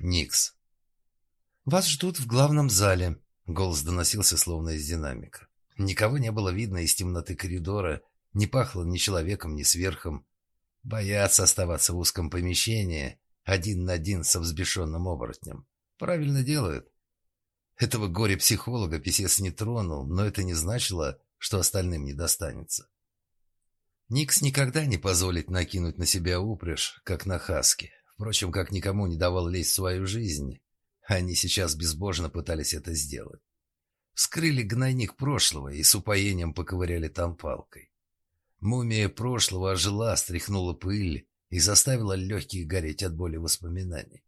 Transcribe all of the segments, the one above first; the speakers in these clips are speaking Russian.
Никс. «Вас ждут в главном зале», — голос доносился словно из динамика. Никого не было видно из темноты коридора, не пахло ни человеком, ни сверхом. Боятся оставаться в узком помещении, один на один со взбешенным оборотнем. Правильно делают. Этого горе-психолога писец не тронул, но это не значило, что остальным не достанется. Никс никогда не позволит накинуть на себя упряжь, как на хаски. Впрочем, как никому не давал лезть в свою жизнь, они сейчас безбожно пытались это сделать. Вскрыли гнойник прошлого и с упоением поковыряли там палкой. Мумия прошлого ожила, стряхнула пыль и заставила легкие гореть от боли воспоминаний.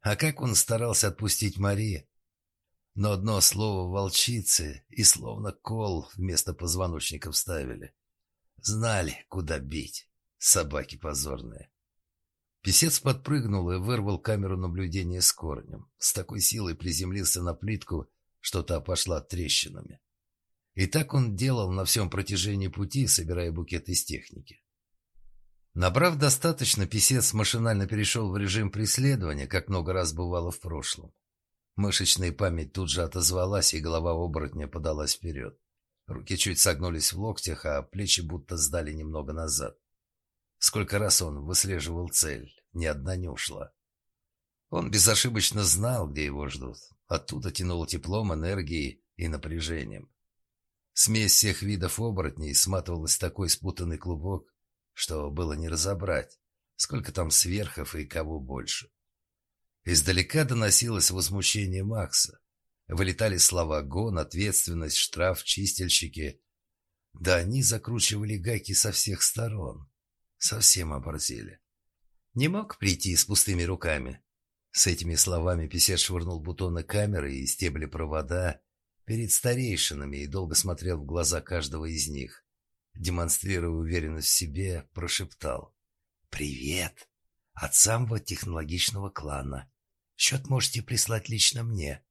А как он старался отпустить Мари? Но одно слово волчицы и словно кол вместо позвоночника вставили. Знали, куда бить. Собаки позорные. Песец подпрыгнул и вырвал камеру наблюдения с корнем. С такой силой приземлился на плитку, что та пошла трещинами. И так он делал на всем протяжении пути, собирая букет из техники. Набрав достаточно, писец машинально перешел в режим преследования, как много раз бывало в прошлом. Мышечная память тут же отозвалась, и голова оборотня подалась вперед. Руки чуть согнулись в локтях, а плечи будто сдали немного назад. Сколько раз он выслеживал цель, ни одна не ушла. Он безошибочно знал, где его ждут. Оттуда тянуло теплом, энергией и напряжением. Смесь всех видов оборотней сматывалась в такой спутанный клубок, что было не разобрать, сколько там сверхов и кого больше. Издалека доносилось возмущение Макса. Вылетали слова «гон», «ответственность», «штраф», «чистильщики». Да они закручивали гайки со всех сторон. Совсем оборзели. Не мог прийти с пустыми руками. С этими словами писец швырнул бутоны камеры и стебли провода перед старейшинами и долго смотрел в глаза каждого из них. Демонстрируя уверенность в себе, прошептал. «Привет! От самого технологичного клана. Счет можете прислать лично мне».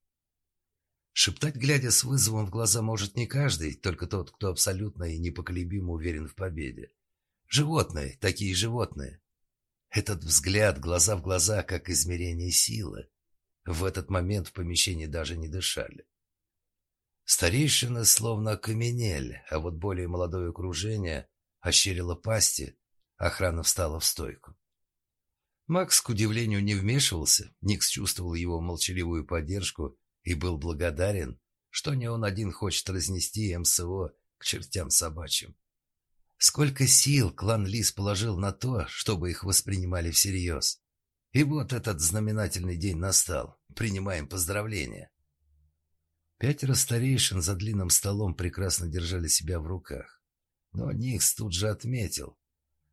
Шептать, глядя с вызовом в глаза, может не каждый, только тот, кто абсолютно и непоколебимо уверен в победе. Животные, такие животные. Этот взгляд, глаза в глаза, как измерение силы. В этот момент в помещении даже не дышали. Старейшины словно окаменели, а вот более молодое окружение ощерило пасти, охрана встала в стойку. Макс, к удивлению, не вмешивался, Никс чувствовал его молчаливую поддержку и был благодарен, что не он один хочет разнести МСО к чертям собачьим. Сколько сил клан Лис положил на то, чтобы их воспринимали всерьез. И вот этот знаменательный день настал. Принимаем поздравления. Пятеро старейшин за длинным столом прекрасно держали себя в руках. Но Никс тут же отметил.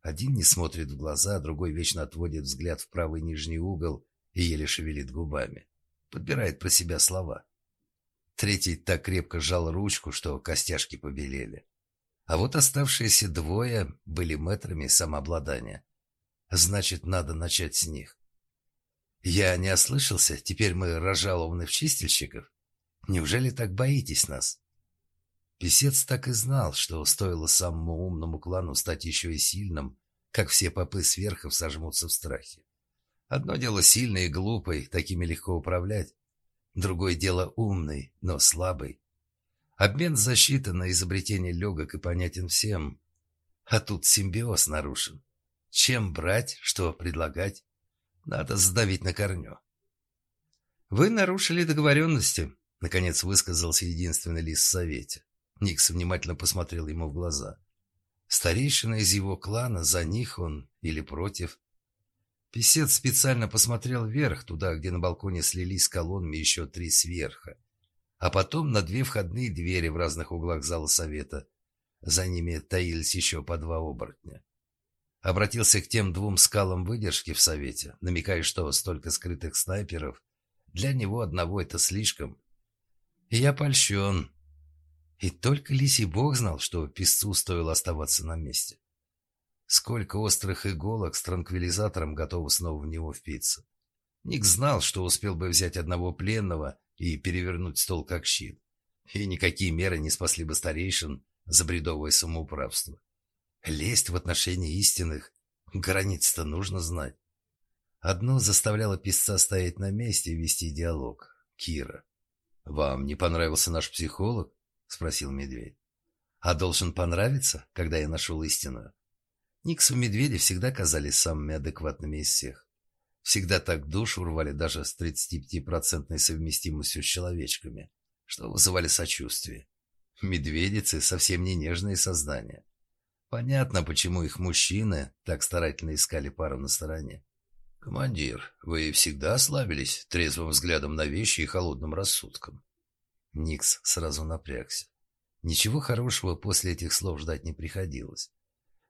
Один не смотрит в глаза, другой вечно отводит взгляд в правый нижний угол и еле шевелит губами. Подбирает про себя слова. Третий так крепко сжал ручку, что костяшки побелели. А вот оставшиеся двое были метрами самообладания. Значит, надо начать с них. Я не ослышался, теперь мы разжалованы в чистильщиков. Неужели так боитесь нас? Песец так и знал, что стоило самому умному клану стать еще и сильным, как все попы сверхов сожмутся в страхе. Одно дело сильный и глупый, такими легко управлять. Другое дело умный, но слабый, Обмен защиты на изобретение легок и понятен всем. А тут симбиоз нарушен. Чем брать, что предлагать? Надо сдавить на корню. «Вы нарушили договоренности», — наконец высказался единственный лис в совете. Никс внимательно посмотрел ему в глаза. Старейшина из его клана, за них он или против? Песец специально посмотрел вверх, туда, где на балконе слились колоннами еще три сверха а потом на две входные двери в разных углах зала совета. За ними таились еще по два оборотня. Обратился к тем двум скалам выдержки в совете, намекая, что столько скрытых снайперов для него одного это слишком. Я польщен. И только лисий бог знал, что песцу стоило оставаться на месте. Сколько острых иголок с транквилизатором готовы снова в него впиться. Ник знал, что успел бы взять одного пленного и перевернуть стол как щит. И никакие меры не спасли бы старейшин за бредовое самоуправство. Лезть в отношении истинных границ-то нужно знать. Одно заставляло писца стоять на месте и вести диалог. Кира. «Вам не понравился наш психолог?» — спросил медведь. «А должен понравиться, когда я нашел истину?» Никс и медведи всегда казались самыми адекватными из всех. Всегда так душу рвали даже с 35-процентной совместимостью с человечками, что вызывали сочувствие. Медведицы совсем не нежные создания. Понятно, почему их мужчины так старательно искали пару на стороне. «Командир, вы всегда славились трезвым взглядом на вещи и холодным рассудком?» Никс сразу напрягся. Ничего хорошего после этих слов ждать не приходилось.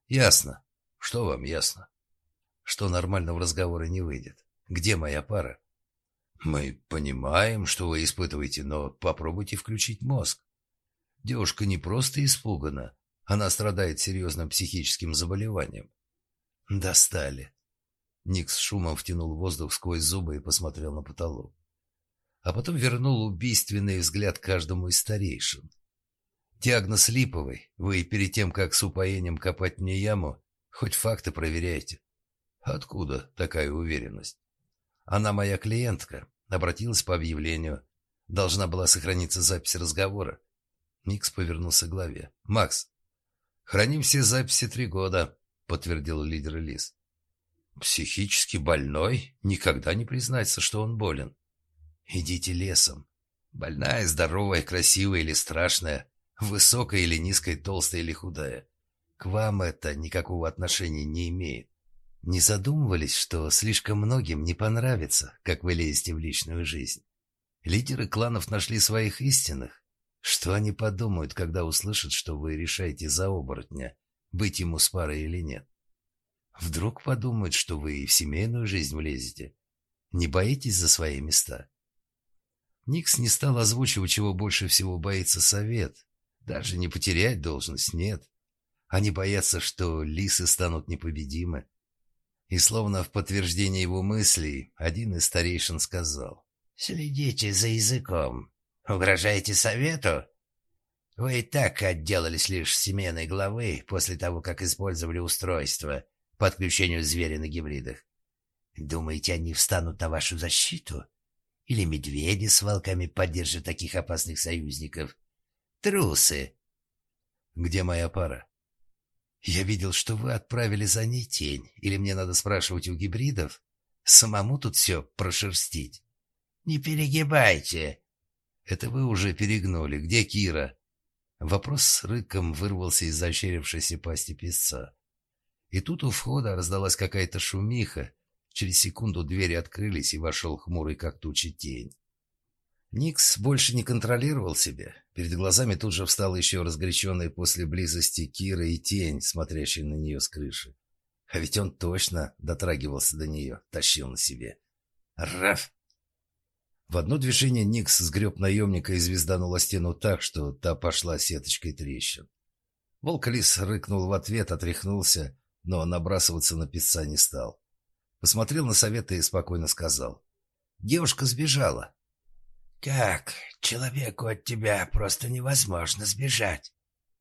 «Ясно. Что вам ясно?» «Что нормального разговора не выйдет. Где моя пара?» «Мы понимаем, что вы испытываете, но попробуйте включить мозг. Девушка не просто испугана, она страдает серьезным психическим заболеванием». «Достали», Ник с шумом втянул воздух сквозь зубы и посмотрел на потолок. А потом вернул убийственный взгляд каждому из старейшин. «Диагноз липовый. Вы перед тем, как с упоением копать мне яму, хоть факты проверяйте». «Откуда такая уверенность?» «Она моя клиентка. Обратилась по объявлению. Должна была сохраниться запись разговора». Никс повернулся к главе. «Макс, храним все записи три года», — подтвердил лидер Лис. Психически больной никогда не признается, что он болен. Идите лесом. Больная, здоровая, красивая или страшная, высокая или низкая, толстая или худая. К вам это никакого отношения не имеет. Не задумывались, что слишком многим не понравится, как вы лезете в личную жизнь. Лидеры кланов нашли своих истинных. Что они подумают, когда услышат, что вы решаете за оборотня, быть ему с парой или нет? Вдруг подумают, что вы и в семейную жизнь влезете. Не боитесь за свои места?» Никс не стал озвучивать, чего больше всего боится совет. Даже не потерять должность, нет. Они боятся, что лисы станут непобедимы. И словно в подтверждение его мыслей, один из старейшин сказал. «Следите за языком. Угрожаете совету? Вы и так отделались лишь семейной главы после того, как использовали устройство, по отключению зверя на гибридах. Думаете, они встанут на вашу защиту? Или медведи с волками поддержат таких опасных союзников? Трусы! Где моя пара? Я видел, что вы отправили за ней тень. Или мне надо спрашивать у гибридов? Самому тут все прошерстить. Не перегибайте. Это вы уже перегнули. Где Кира? Вопрос с рыком вырвался из ощерившейся пасти песца. И тут у входа раздалась какая-то шумиха. Через секунду двери открылись, и вошел хмурый, как туча, тень. Никс больше не контролировал себя. Перед глазами тут же встала еще разгоряченная после близости Кира и тень, смотрящая на нее с крыши. А ведь он точно дотрагивался до нее, тащил на себе. Раф! В одно движение Никс сгреб наемника и звезданула стену так, что та пошла сеточкой трещин. Волк-лис рыкнул в ответ, отряхнулся но набрасываться на писца не стал. Посмотрел на совета и спокойно сказал. «Девушка сбежала». «Как? Человеку от тебя просто невозможно сбежать!»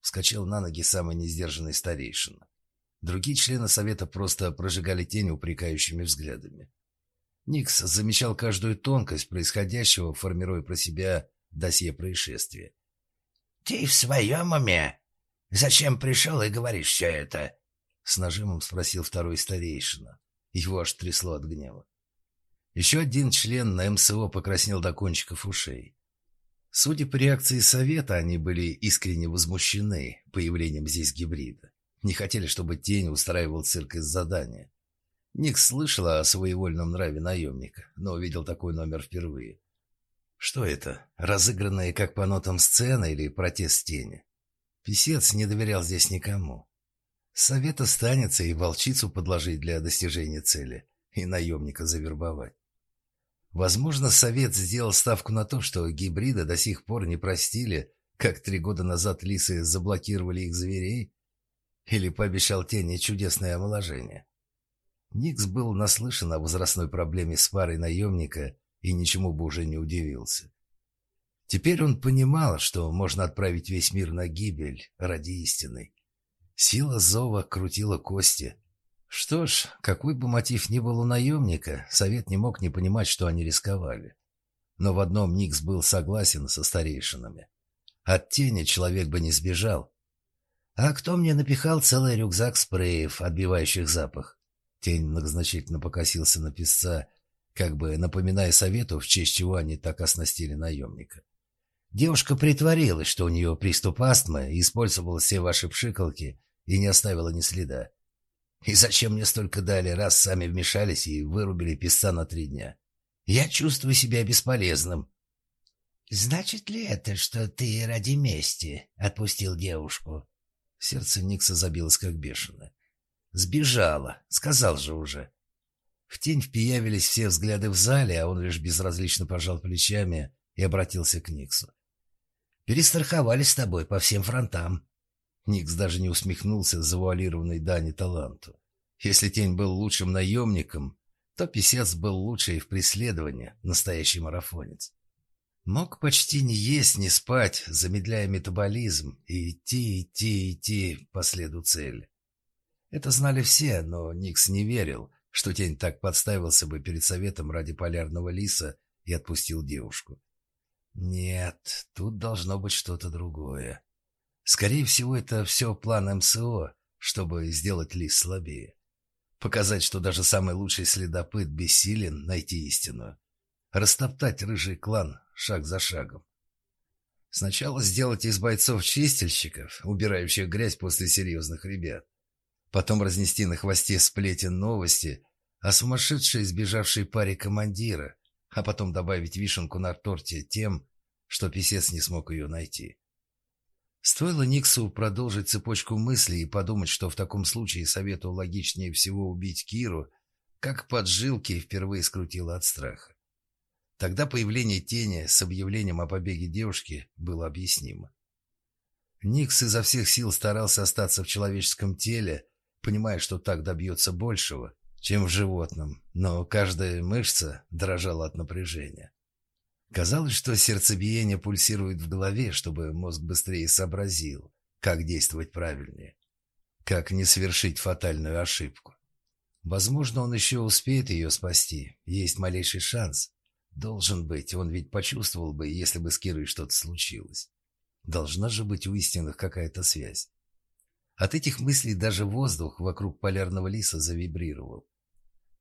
Вскочил на ноги самый несдержанный старейшина. Другие члены совета просто прожигали тень упрекающими взглядами. Никс замечал каждую тонкость происходящего, формируя про себя досье происшествия. «Ты в своем уме? Зачем пришел и говоришь все это? С нажимом спросил второй старейшина. Его аж трясло от гнева. Еще один член на МСО покраснел до кончиков ушей. Судя по реакции совета, они были искренне возмущены появлением здесь гибрида. Не хотели, чтобы тень устраивал цирк из задания. Ник слышал о своевольном нраве наемника, но увидел такой номер впервые. Что это? Разыгранная как по нотам сцена или протест тени? Песец не доверял здесь никому. Совет останется и волчицу подложить для достижения цели, и наемника завербовать. Возможно, Совет сделал ставку на то, что гибрида до сих пор не простили, как три года назад лисы заблокировали их зверей, или пообещал тени чудесное омоложение. Никс был наслышан о возрастной проблеме с парой наемника и ничему бы уже не удивился. Теперь он понимал, что можно отправить весь мир на гибель ради истины. Сила зова крутила кости. Что ж, какой бы мотив ни был у наемника, совет не мог не понимать, что они рисковали. Но в одном Никс был согласен со старейшинами. От тени человек бы не сбежал. А кто мне напихал целый рюкзак спреев, отбивающих запах? Тень многозначительно покосился на песца, как бы напоминая совету, в честь чего они так оснастили наемника. Девушка притворилась, что у нее приступ астмы, использовала все ваши пшикалки и не оставила ни следа. И зачем мне столько дали, раз сами вмешались и вырубили песца на три дня? Я чувствую себя бесполезным. «Значит ли это, что ты ради мести отпустил девушку?» Сердце Никса забилось как бешеное. «Сбежала, сказал же уже». В тень впиявились все взгляды в зале, а он лишь безразлично пожал плечами и обратился к Никсу. «Перестраховались с тобой по всем фронтам. Никс даже не усмехнулся завуалированной Дани таланту. Если Тень был лучшим наемником, то Писец был лучший в преследовании, настоящий марафонец. Мог почти не есть, не спать, замедляя метаболизм, и идти, идти, идти по следу цели. Это знали все, но Никс не верил, что Тень так подставился бы перед советом ради полярного лиса и отпустил девушку. Нет, тут должно быть что-то другое. Скорее всего, это все план МСО, чтобы сделать лис слабее. Показать, что даже самый лучший следопыт бессилен найти истину. Растоптать рыжий клан шаг за шагом. Сначала сделать из бойцов чистильщиков, убирающих грязь после серьезных ребят. Потом разнести на хвосте сплетен новости о сумасшедшей сбежавшей паре командира, а потом добавить вишенку на торте тем, что писец не смог ее найти. Стоило Никсу продолжить цепочку мыслей и подумать, что в таком случае совету логичнее всего убить Киру, как поджилки впервые скрутило от страха. Тогда появление тени с объявлением о побеге девушки было объяснимо. Никс изо всех сил старался остаться в человеческом теле, понимая, что так добьется большего, чем в животном, но каждая мышца дрожала от напряжения. Казалось, что сердцебиение пульсирует в голове, чтобы мозг быстрее сообразил, как действовать правильнее, как не совершить фатальную ошибку. Возможно, он еще успеет ее спасти, есть малейший шанс. Должен быть, он ведь почувствовал бы, если бы с Кирой что-то случилось. Должна же быть у истинных какая-то связь. От этих мыслей даже воздух вокруг полярного лиса завибрировал.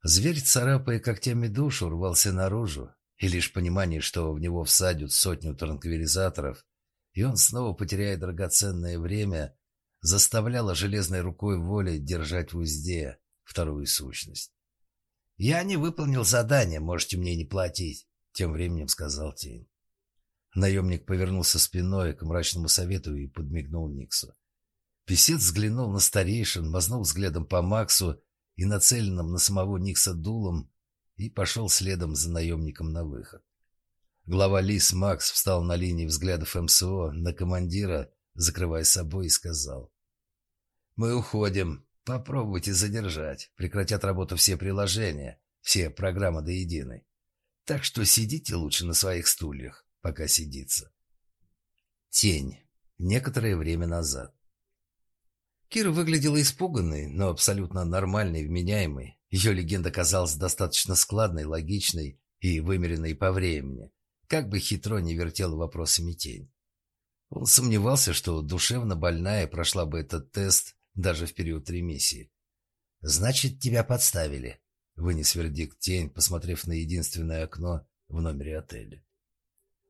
Зверь, царапая когтями душу, рвался наружу, и лишь понимание, что в него всадят сотню транквилизаторов, и он снова потеряет драгоценное время, заставляло железной рукой воли держать в узде вторую сущность. «Я не выполнил задание, можете мне не платить», — тем временем сказал Тень. Наемник повернулся спиной к мрачному совету и подмигнул Никсу. Песец взглянул на старейшин, мазнул взглядом по Максу и нацеленным на самого Никса дулом и пошел следом за наемником на выход. Глава Лис Макс встал на линии взглядов МСО на командира, закрывая собой, и сказал. «Мы уходим. Попробуйте задержать. Прекратят работу все приложения, все программы до единой. Так что сидите лучше на своих стульях, пока сидится». Тень. Некоторое время назад. Кира выглядела испуганной, но абсолютно нормальной, вменяемой. Ее легенда казалась достаточно складной, логичной и вымеренной по времени, как бы хитро не вертела вопросами тень. Он сомневался, что душевно больная прошла бы этот тест даже в период ремиссии. «Значит, тебя подставили», — вынес вердикт тень, посмотрев на единственное окно в номере отеля.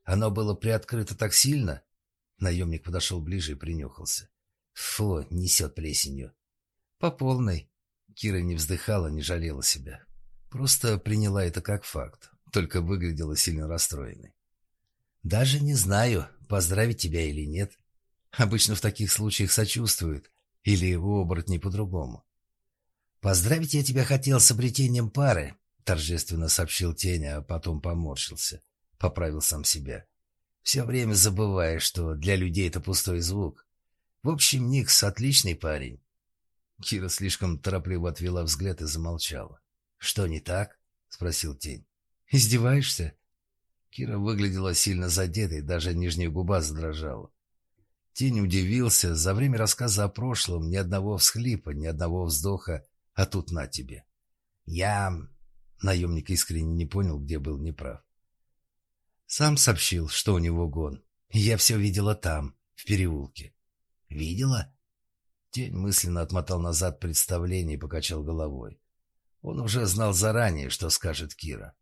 «Оно было приоткрыто так сильно?» Наемник подошел ближе и принюхался. «Фу, несет плесенью». «По полной», Кира не вздыхала, не жалела себя. Просто приняла это как факт, только выглядела сильно расстроенной. «Даже не знаю, поздравить тебя или нет. Обычно в таких случаях сочувствуют, или у оборотней по-другому. «Поздравить я тебя хотел с обретением пары», — торжественно сообщил Теня, а потом поморщился. Поправил сам себя. «Все время забываешь, что для людей это пустой звук. В общем, Никс — отличный парень. Кира слишком торопливо отвела взгляд и замолчала. «Что не так?» — спросил Тень. «Издеваешься?» Кира выглядела сильно задетой, даже нижняя губа задрожала. Тень удивился. За время рассказа о прошлом ни одного всхлипа, ни одного вздоха А тут на тебе. Я... Наемник искренне не понял, где был неправ. Сам сообщил, что у него гон. Я все видела там, в переулке. Видела? Тень мысленно отмотал назад представление и покачал головой. Он уже знал заранее, что скажет Кира.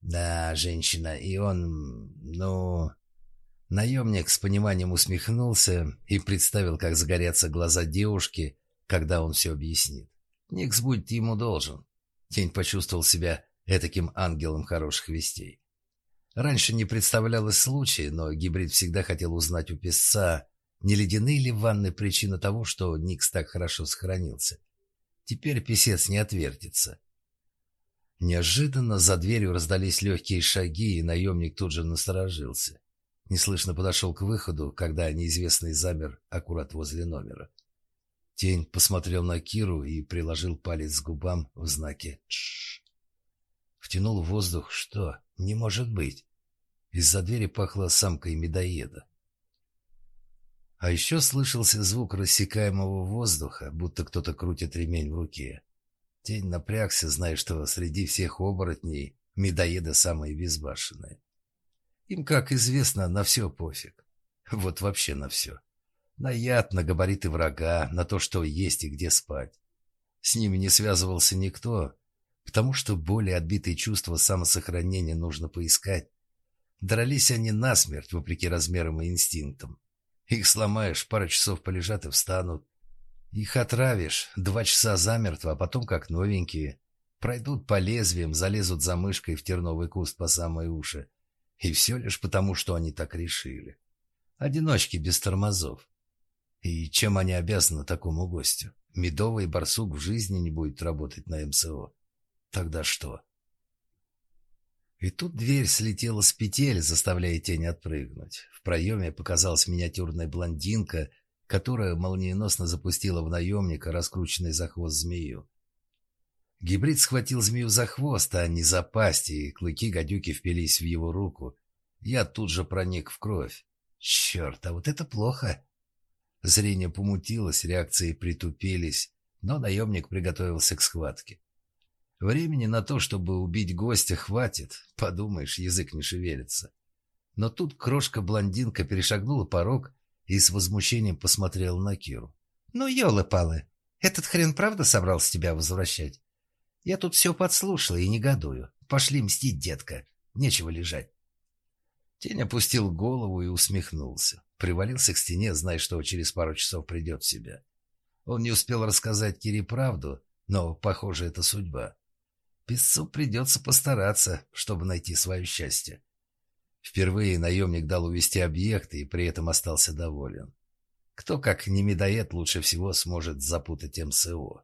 «Да, женщина, и он... ну...» Наемник с пониманием усмехнулся и представил, как загорятся глаза девушки, когда он все объяснит. Никс будет ему должен. Тень почувствовал себя этаким ангелом хороших вестей. Раньше не представлялось случая, но гибрид всегда хотел узнать у песца, не ледяные ли в ванной причина того, что Никс так хорошо сохранился. Теперь писец не отвертится. Неожиданно за дверью раздались легкие шаги, и наемник тут же насторожился. Неслышно подошел к выходу, когда неизвестный замер аккурат возле номера. Тень посмотрел на Киру и приложил палец к губам в знаке «Тш». Втянул воздух. Что? Не может быть. Из-за двери пахло самкой медоеда. А еще слышался звук рассекаемого воздуха, будто кто-то крутит ремень в руке. Тень напрягся, зная, что среди всех оборотней медоеды самые безбашенные. Им, как известно, на все пофиг. Вот вообще на все. На яд, на габариты врага, на то, что есть и где спать. С ними не связывался никто, потому что более отбитые чувства самосохранения нужно поискать. Дрались они насмерть, вопреки размерам и инстинктам. Их сломаешь, пара часов полежат и встанут. Их отравишь, два часа замертво, а потом как новенькие. Пройдут по лезвиям, залезут за мышкой в терновый куст по самые уши. И все лишь потому, что они так решили. Одиночки без тормозов. И чем они обязаны такому гостю? Медовый барсук в жизни не будет работать на МСО. Тогда что? И тут дверь слетела с петель, заставляя тень отпрыгнуть. В проеме показалась миниатюрная блондинка, которая молниеносно запустила в наемника раскрученный за хвост змею. Гибрид схватил змею за хвост, а не за пасть, и клыки гадюки впились в его руку. Я тут же проник в кровь. Черт, а вот это плохо. Зрение помутилось, реакции притупились, но наемник приготовился к схватке. Времени на то, чтобы убить гостя, хватит. Подумаешь, язык не шевелится. Но тут крошка-блондинка перешагнула порог и с возмущением посмотрела на Киру. «Ну, елы-палы, этот хрен правда собрался тебя возвращать? Я тут все подслушала и негодую. Пошли мстить, детка. Нечего лежать». Тень опустил голову и усмехнулся. Привалился к стене, зная, что через пару часов придет в себя. Он не успел рассказать Кире правду, но, похоже, это судьба. Песцу придется постараться, чтобы найти свое счастье. Впервые наемник дал увести объекты и при этом остался доволен. Кто, как не медоед, лучше всего сможет запутать МСО.